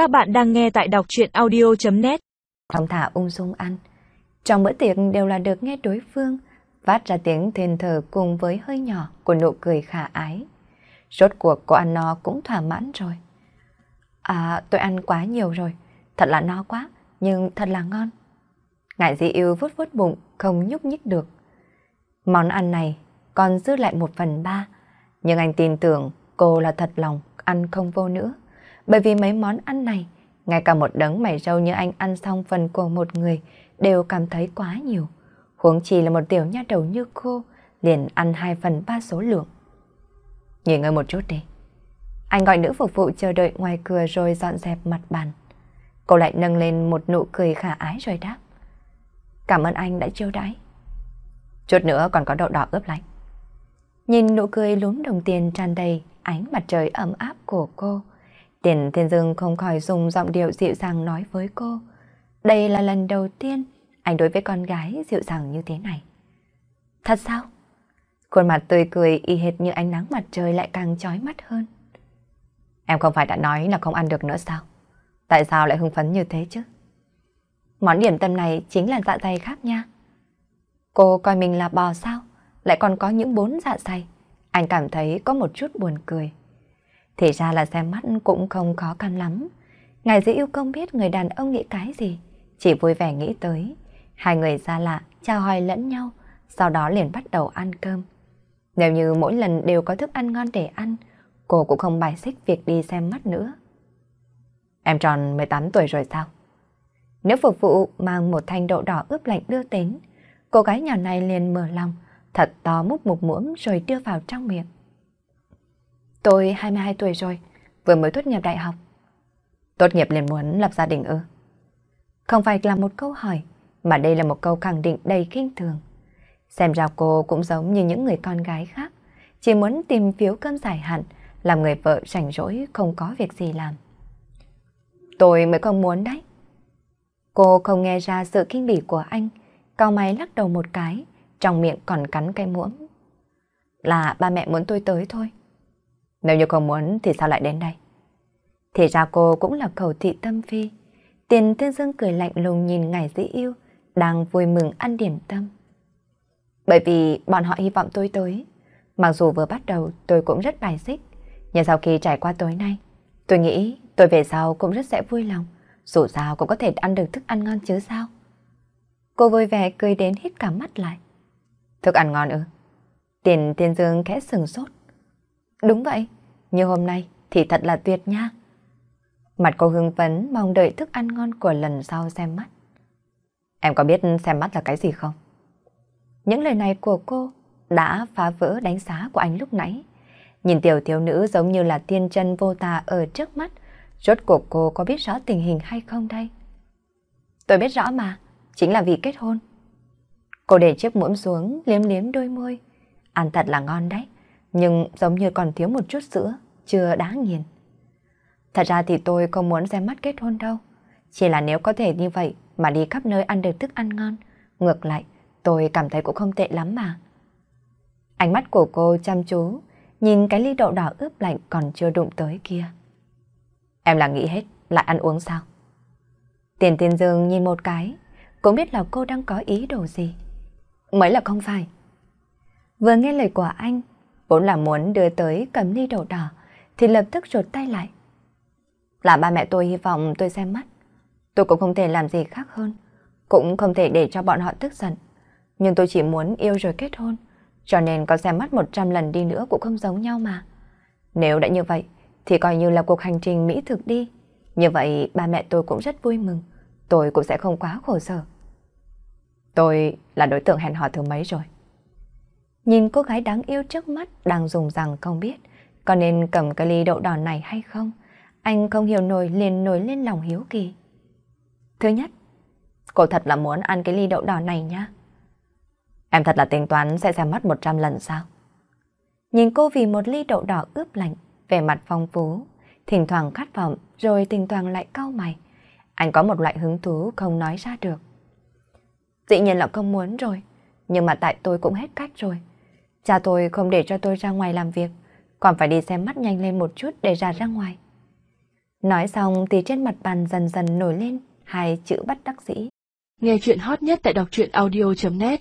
Các bạn đang nghe tại đọc chuyện audio.net Thong thả ung dung ăn. Trong bữa tiệc đều là được nghe đối phương phát ra tiếng thên thờ cùng với hơi nhỏ của nụ cười khả ái. Rốt cuộc cô ăn no cũng thỏa mãn rồi. À, tôi ăn quá nhiều rồi. Thật là no quá, nhưng thật là ngon. Ngại dị yêu vút vút bụng, không nhúc nhích được. Món ăn này còn dư lại một phần ba. Nhưng anh tin tưởng cô là thật lòng ăn không vô nữa. Bởi vì mấy món ăn này, ngay cả một đấng mày râu như anh ăn xong phần của một người đều cảm thấy quá nhiều. Huống chi là một tiểu nha đầu như cô, liền ăn hai phần ba số lượng. Nghỉ ngơi một chút đi. Anh gọi nữ phục vụ chờ đợi ngoài cửa rồi dọn dẹp mặt bàn. Cô lại nâng lên một nụ cười khả ái rồi đáp. Cảm ơn anh đã chiêu đãi. Chút nữa còn có đậu đỏ ướp lạnh. Nhìn nụ cười lúm đồng tiền tràn đầy ánh mặt trời ấm áp của cô. Tiền, Thiên Dương không khỏi dùng giọng điệu dịu dàng nói với cô. Đây là lần đầu tiên anh đối với con gái dịu dàng như thế này. Thật sao? Khuôn mặt tươi cười y hệt như ánh nắng mặt trời lại càng chói mắt hơn. Em không phải đã nói là không ăn được nữa sao? Tại sao lại hưng phấn như thế chứ? Món điểm tâm này chính là dạ dày khác nha. Cô coi mình là bò sao? Lại còn có những bốn dạ dày. Anh cảm thấy có một chút buồn cười. Thì ra là xem mắt cũng không khó khăn lắm. Ngài dĩ yêu công biết người đàn ông nghĩ cái gì. Chỉ vui vẻ nghĩ tới. Hai người ra lạ, chào hỏi lẫn nhau. Sau đó liền bắt đầu ăn cơm. Nếu như mỗi lần đều có thức ăn ngon để ăn, cô cũng không bài xích việc đi xem mắt nữa. Em tròn 18 tuổi rồi sao? Nếu phục vụ mang một thanh đậu đỏ ướp lạnh đưa đến, cô gái nhỏ này liền mở lòng, thật to múc một muỗng rồi đưa vào trong miệng. Tôi 22 tuổi rồi, vừa mới tốt nghiệp đại học. Tốt nghiệp liền muốn lập gia đình ư? Không phải là một câu hỏi, mà đây là một câu khẳng định đầy kinh thường. Xem ra cô cũng giống như những người con gái khác, chỉ muốn tìm phiếu cơm dài hạn, làm người vợ rảnh rỗi không có việc gì làm. Tôi mới không muốn đấy. Cô không nghe ra sự kinh bỉ của anh, cao máy lắc đầu một cái, trong miệng còn cắn cây muỗng. Là ba mẹ muốn tôi tới thôi. Nếu như không muốn thì sao lại đến đây? Thì ra cô cũng là cầu thị tâm phi. Tiền Thiên Dương cười lạnh lùng nhìn ngài dĩ yêu, đang vui mừng ăn điểm tâm. Bởi vì bọn họ hy vọng tôi tới. Mặc dù vừa bắt đầu tôi cũng rất bài xích, nhưng sau khi trải qua tối nay, tôi nghĩ tôi về sau cũng rất sẽ vui lòng. Dù sao cũng có thể ăn được thức ăn ngon chứ sao? Cô vui vẻ cười đến hít cả mắt lại. Thức ăn ngon ư? Tiền Thiên Dương khẽ sừng sốt. Đúng vậy, như hôm nay thì thật là tuyệt nha. Mặt cô hưng phấn mong đợi thức ăn ngon của lần sau xem mắt. Em có biết xem mắt là cái gì không? Những lời này của cô đã phá vỡ đánh giá của anh lúc nãy. Nhìn tiểu thiếu nữ giống như là tiên chân vô tà ở trước mắt, rốt cuộc cô có biết rõ tình hình hay không đây? Tôi biết rõ mà, chính là vì kết hôn. Cô để chiếc muỗng xuống, liếm liếm đôi môi. Ăn thật là ngon đấy, nhưng giống như còn thiếu một chút sữa, chưa đã nghiền. Thật ra thì tôi không muốn xem mắt kết hôn đâu. Chỉ là nếu có thể như vậy mà đi khắp nơi ăn được thức ăn ngon, ngược lại, tôi cảm thấy cũng không tệ lắm mà. Ánh mắt của cô chăm chú, nhìn cái ly đậu đỏ ướp lạnh còn chưa đụng tới kia. Em là nghĩ hết, lại ăn uống sao? Tiền tiền dương nhìn một cái, cũng biết là cô đang có ý đồ gì. Mới là không phải. Vừa nghe lời của anh, vốn là muốn đưa tới cầm ly đậu đỏ, thì lập tức rụt tay lại. Là ba mẹ tôi hy vọng tôi xem mắt. Tôi cũng không thể làm gì khác hơn, cũng không thể để cho bọn họ tức giận. Nhưng tôi chỉ muốn yêu rồi kết hôn, cho nên có xem mắt 100 lần đi nữa cũng không giống nhau mà. Nếu đã như vậy, thì coi như là cuộc hành trình mỹ thực đi. Như vậy ba mẹ tôi cũng rất vui mừng, tôi cũng sẽ không quá khổ sở. Tôi là đối tượng hẹn hò thứ mấy rồi. Nhìn cô gái đáng yêu trước mắt đang dùng rằng không biết có nên cầm cái ly đậu đỏ này hay không. Anh không hiểu nổi liền nổi lên lòng hiếu kỳ. Thứ nhất, cô thật là muốn ăn cái ly đậu đỏ này nhá. Em thật là tính toán sẽ xem mắt 100 lần sao? Nhìn cô vì một ly đậu đỏ ướp lạnh, vẻ mặt phong phú, thỉnh thoảng khát vọng rồi thỉnh thoảng lại cau mày. Anh có một loại hứng thú không nói ra được. Dĩ nhiên là không muốn rồi, nhưng mà tại tôi cũng hết cách rồi. Cha tôi không để cho tôi ra ngoài làm việc, còn phải đi xem mắt nhanh lên một chút để ra ra ngoài. Nói xong thì trên mặt bàn dần dần nổi lên hai chữ bắt đắc sĩ. Nghe chuyện hot nhất tại đọc truyện audio.net